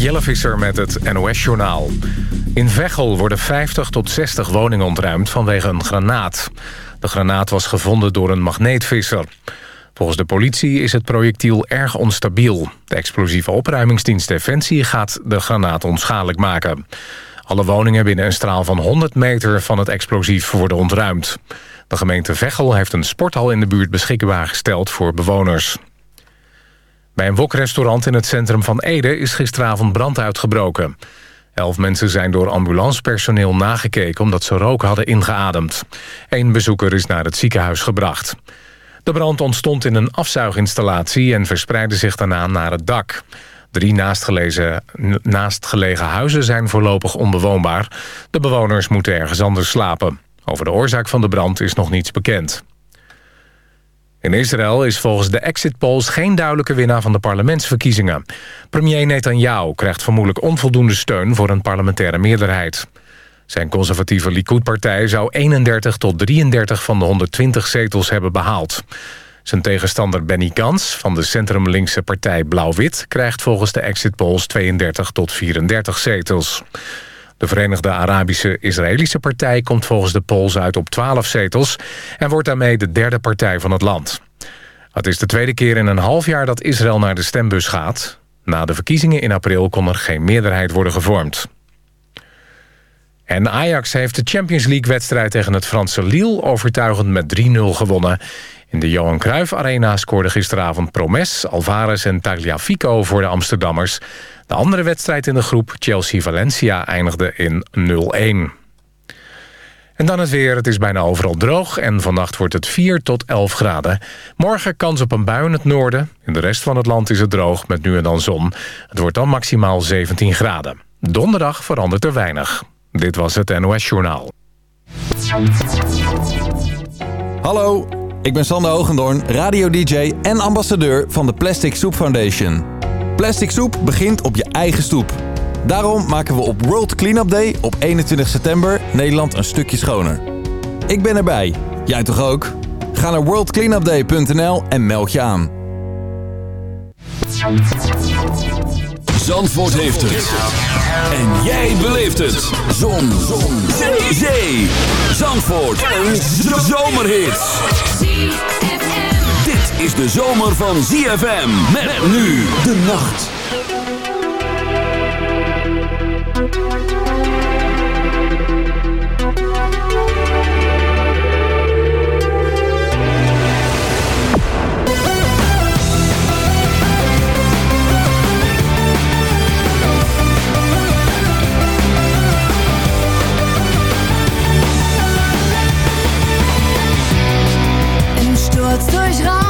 Jelle Visser met het NOS-journaal. In Veghel worden 50 tot 60 woningen ontruimd vanwege een granaat. De granaat was gevonden door een magneetvisser. Volgens de politie is het projectiel erg onstabiel. De explosieve opruimingsdienst Defensie gaat de granaat onschadelijk maken. Alle woningen binnen een straal van 100 meter van het explosief worden ontruimd. De gemeente Veghel heeft een sporthal in de buurt beschikbaar gesteld voor bewoners. Bij een wokrestaurant in het centrum van Ede is gisteravond brand uitgebroken. Elf mensen zijn door ambulancepersoneel nagekeken omdat ze rook hadden ingeademd. Eén bezoeker is naar het ziekenhuis gebracht. De brand ontstond in een afzuiginstallatie en verspreidde zich daarna naar het dak. Drie naastgelegen, naastgelegen huizen zijn voorlopig onbewoonbaar. De bewoners moeten ergens anders slapen. Over de oorzaak van de brand is nog niets bekend. In Israël is volgens de exit polls geen duidelijke winnaar van de parlementsverkiezingen. Premier Netanyahu krijgt vermoedelijk onvoldoende steun voor een parlementaire meerderheid. Zijn conservatieve Likud-partij zou 31 tot 33 van de 120 zetels hebben behaald. Zijn tegenstander Benny Gans van de centrumlinkse partij Blauw-Wit... krijgt volgens de exit polls 32 tot 34 zetels. De Verenigde Arabische Israëlische Partij komt volgens de polls uit op 12 zetels... en wordt daarmee de derde partij van het land. Het is de tweede keer in een half jaar dat Israël naar de stembus gaat. Na de verkiezingen in april kon er geen meerderheid worden gevormd. En Ajax heeft de Champions League-wedstrijd tegen het Franse Lille... overtuigend met 3-0 gewonnen. In de Johan Cruijff Arena scoorden gisteravond Promes, Alvarez en Tagliafico voor de Amsterdammers. De andere wedstrijd in de groep, Chelsea-Valencia, eindigde in 0-1. En dan het weer. Het is bijna overal droog en vannacht wordt het 4 tot 11 graden. Morgen kans op een bui in het noorden. In de rest van het land is het droog met nu en dan zon. Het wordt dan maximaal 17 graden. Donderdag verandert er weinig. Dit was het NOS Journaal. Hallo, ik ben Sander Hogendoorn, radio-dj en ambassadeur van de Plastic Soup Foundation. Plastic soep begint op je eigen stoep. Daarom maken we op World Cleanup Day op 21 september Nederland een stukje schoner. Ik ben erbij. Jij toch ook? Ga naar worldcleanupday.nl en meld je aan. Zandvoort heeft het. En jij beleeft het. Zon. Zon. Zee. Zandvoort. Een zomerhit. Is de zomer van ZFM. Met nu de nacht. Durch Raum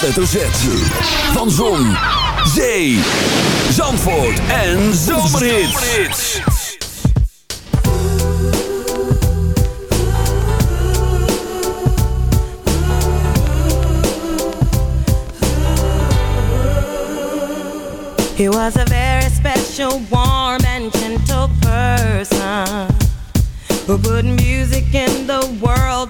hoofdletter Z. Van Zon, Zee, Zandvoort en Zomerhits. He was a very special, warm and gentle person. Who put music in the world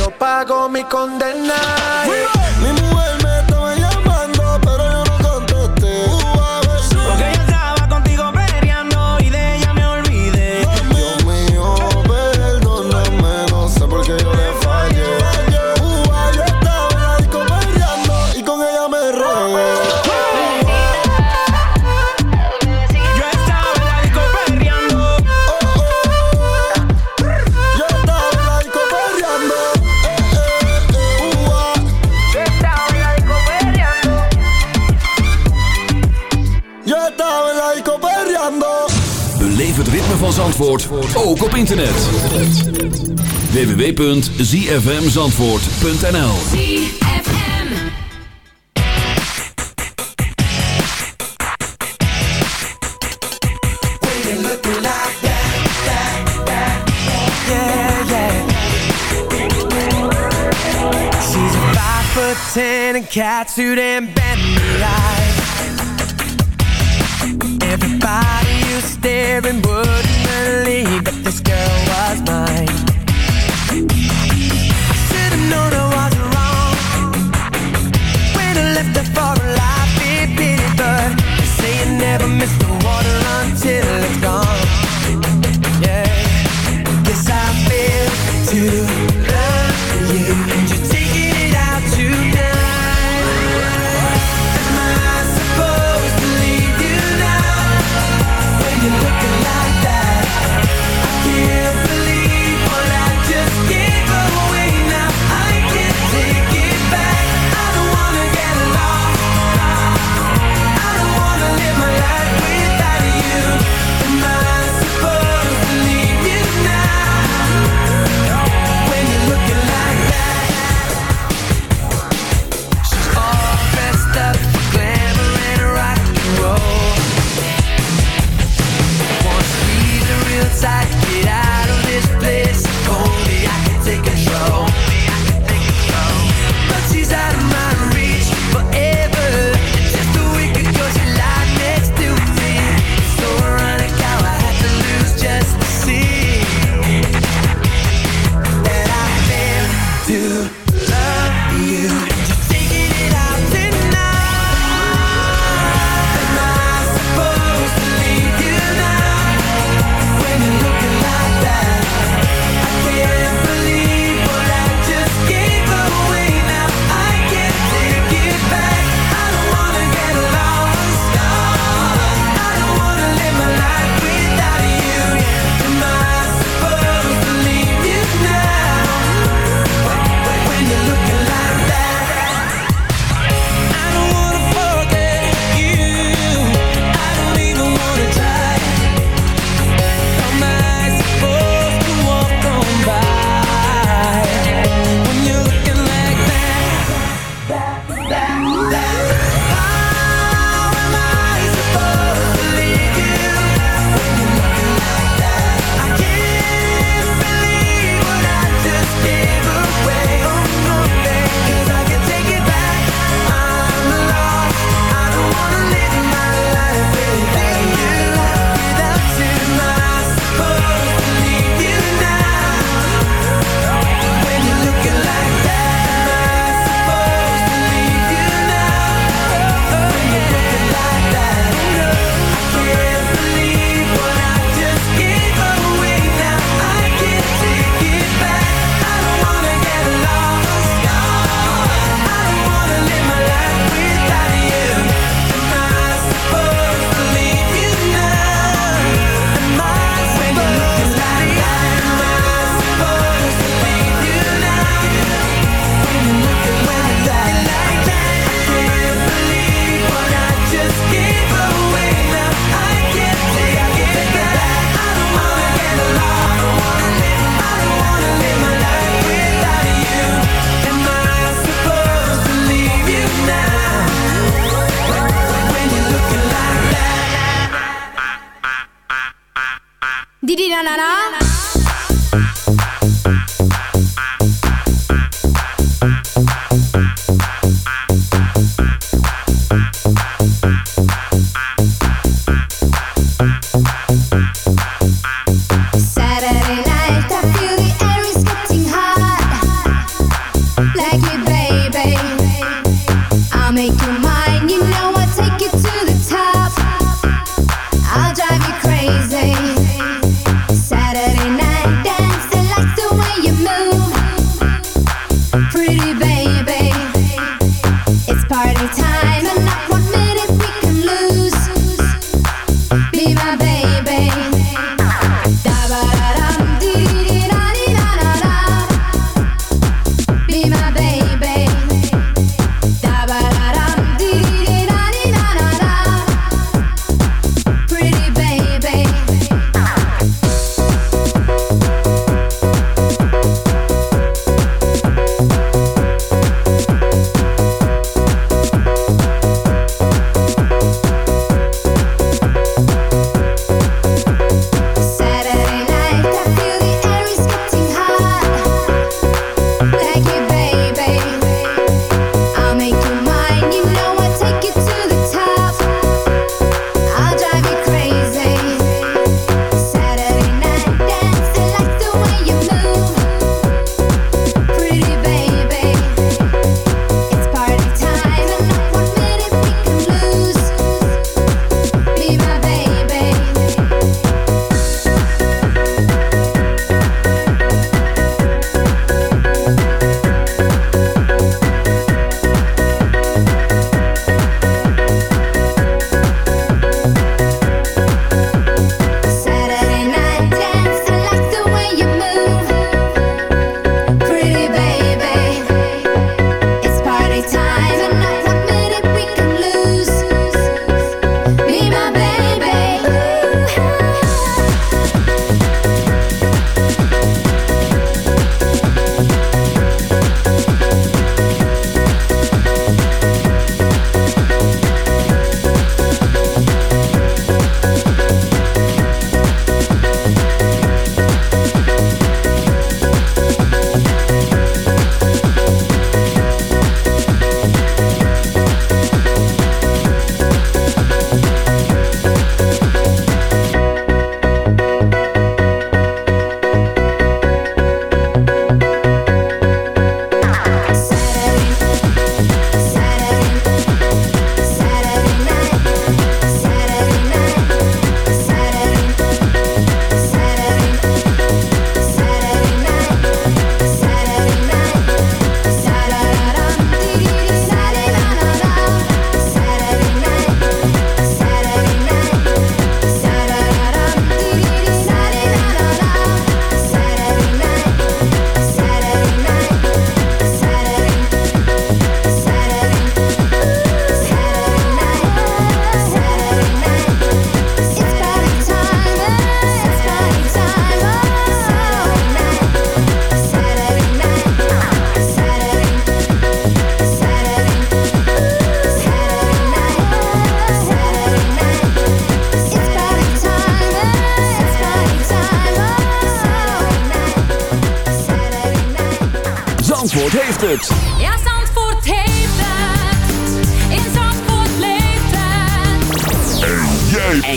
Yo pago mi condena. Mi Zandvoort, ook op internet. www.zfmzandvoort.nl. She's five and bendy. Everybody staring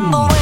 Ooh.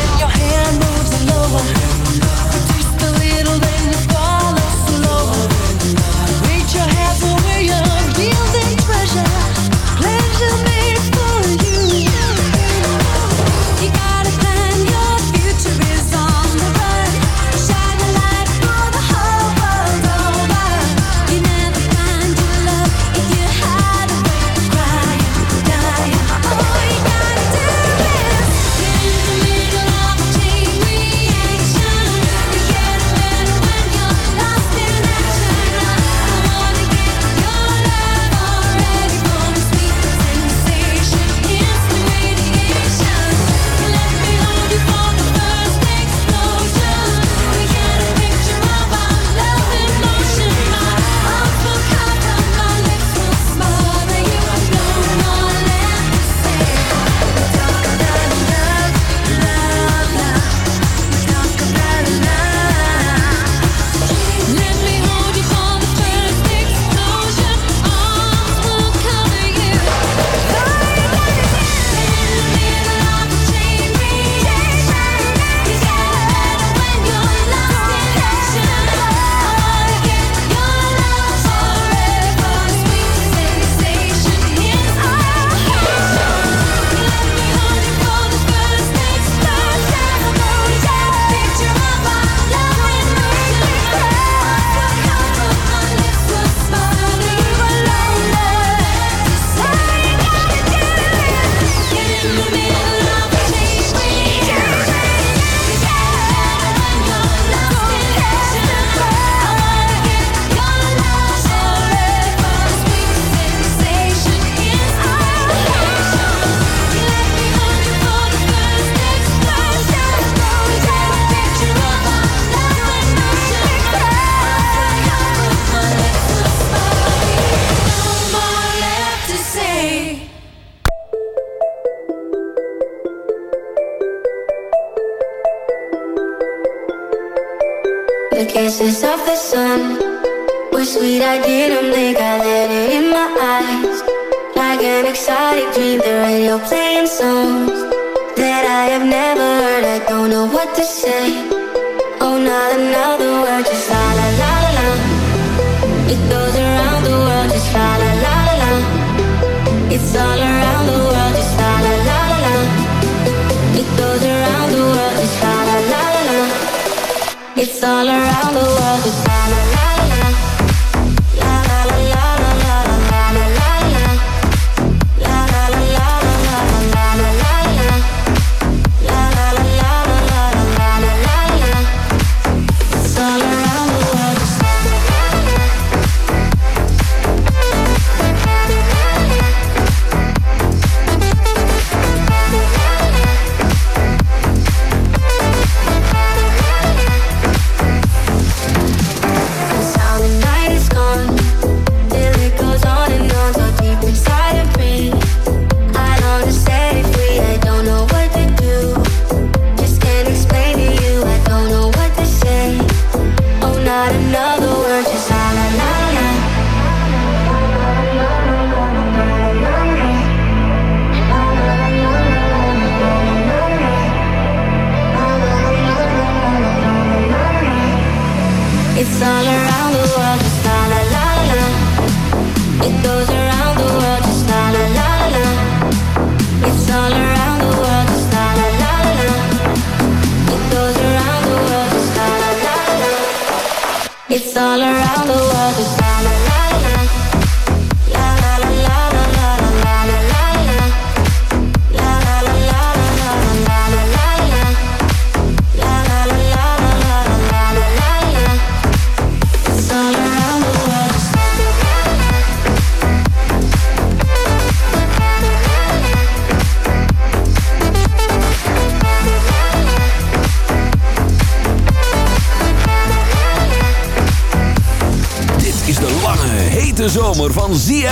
around the world.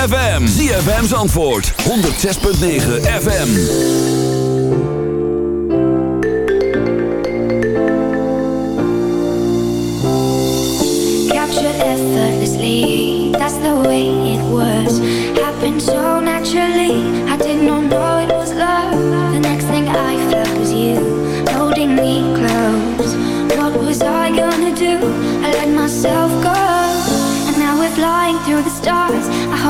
ZFM. ZFM's antwoord. 106.9 FM. effortlessly. That's the way it was. Happened so naturally. I did not know it was love. The next thing I felt was you holding me close. What was I gonna do? I let myself go, and now we're flying through the stars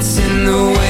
It's in the way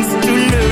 to live.